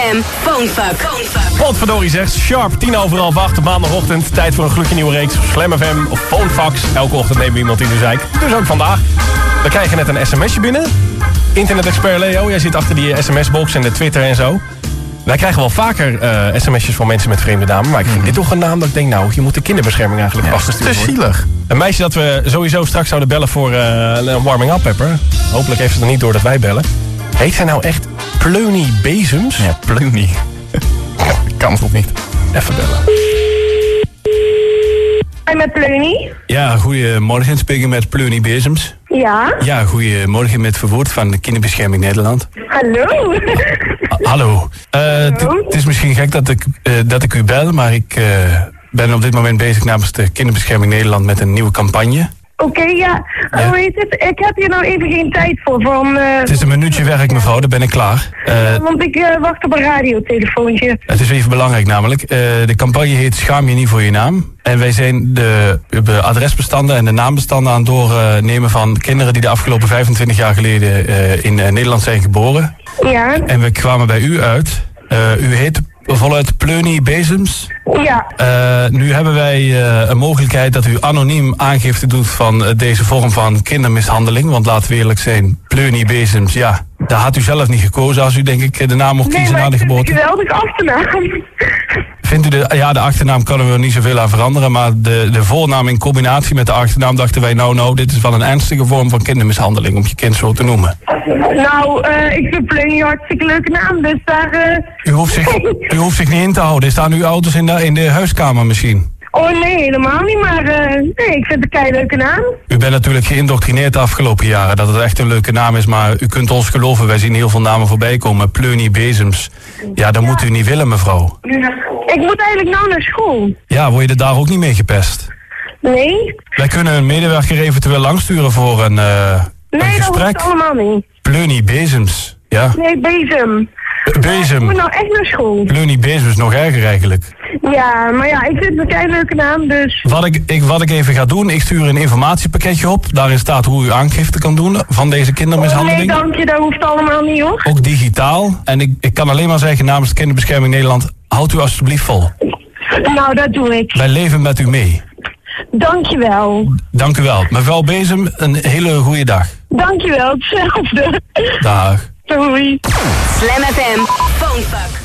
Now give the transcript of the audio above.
FM, Phonefuck. Potverdorie zegt, sharp, tien over half acht op maandagochtend. Tijd voor een gloedje nieuwe reeks Slam FM of Phonefax. Elke ochtend nemen we iemand in de zijk. Dus ook vandaag. We krijgen net een sms'je binnen. Internet-expert Leo, jij zit achter die sms-box en de Twitter en zo. Wij krijgen wel vaker eh, sms'jes van mensen met vreemde namen. Maar ik vind dit toch een naam dat ik denk, nou, je moet de kinderbescherming eigenlijk Te afgestuurd worden. zielig. Een meisje dat we sowieso straks zouden bellen voor eh, een warming-up pepper. Hopelijk heeft ze er niet door dat wij bellen. Heet zij nou echt Pleuny Bezems? Ja, Pleuny. kan toch niet? Even bellen. Hi, met Pleunie. Ja, goedemorgen. Spreken met Pleunie Bezems. Ja, Ja, goedemorgen met Verwoord van de Kinderbescherming Nederland. hallo. Ah, hallo. Eh, Het Hallo. het is misschien gek dat ik, eh, dat ik u bel, maar ik eh, ben op dit moment bezig namens de Kinderbescherming Nederland met een nieuwe campagne. Oké, ja. Ja. Hoe heet het? Ik heb hier nou even geen tijd voor. Van, eh, Het is een minuutje werk, mevrouw, dan ben ik klaar. Eh, want ik eh, wacht op een radiotelefoontje. het is even belangrijk namelijk. De campagne heet Schaam je niet voor je naam. En wij zijn de, de adresbestanden en de naambestanden aan het doornemen van kinderen die de afgelopen 25 jaar geleden in Nederland zijn geboren. Ja, En we kwamen bij u uit. Eh, u heet voluit Pleunie Bezems. ja. Eh, nu hebben wij eh, een mogelijkheid dat u anoniem aangifte doet van deze vorm van kindermishandeling. Want laten we eerlijk zijn, Pleunie Bezems, ja, daar had u zelf niet gekozen als u denk ik de naam mocht Nee, kiezen na de geboorte. geweldig achternaam. Vindt u de, ja, de achternaam kunnen we niet zoveel aan veranderen. Maar de, de voornaam in combinatie met de achternaam dachten wij, nou, nou, dit is wel een ernstige vorm van kindermishandeling, om je kind zo te noemen. nou, eh, ik vind Pleunie een hartstikke leuke naam. Dus daar... eh, U hoeft zich, u hoeft zich niet in te houden. Er staan uw auto's in de, in de huiskamer misschien. Oh nee, helemaal niet. Maar eh, nee, ik vind het een kei leuke naam. U bent natuurlijk geïndoctrineerd de afgelopen jaren dat het echt een leuke naam is, maar u kunt ons geloven, wij zien heel veel namen voorbij komen. Pleunie Bezems. Ja, dat moet u niet willen, mevrouw. Ik moet eigenlijk nou naar school. Ja, word je er daar ook niet mee gepest? Nee? Wij kunnen een medewerker eventueel langsturen voor een, eh een Nee, dat hoeft gesprek. allemaal niet. Pleunie Bezems. Ja, Nee, bezem. Ik moet Bezem. nou echt naar school. Pleunie Bezems, nog erger eigenlijk. Ja, maar ja, ik vind het een kei leuke naam, dus... Wat ik, ik, wat ik even ga doen, ik stuur een informatiepakketje op. Daarin staat hoe u aangifte kan doen van deze Oh, nee, kindermishandeling. dank je, dat hoeft allemaal niet, hoor. ook digitaal. En ik, ik kan alleen maar zeggen namens de Kinderbescherming Nederland, houd u alsjeblieft vol. Nou, dat doe ik. Wij leven met u mee. Dank je wel. Dank u wel. Mevrouw Bezem, een hele goede dag. Dank je wel, hetzelfde. Dag. Doei. Slam FM, Phonefuck.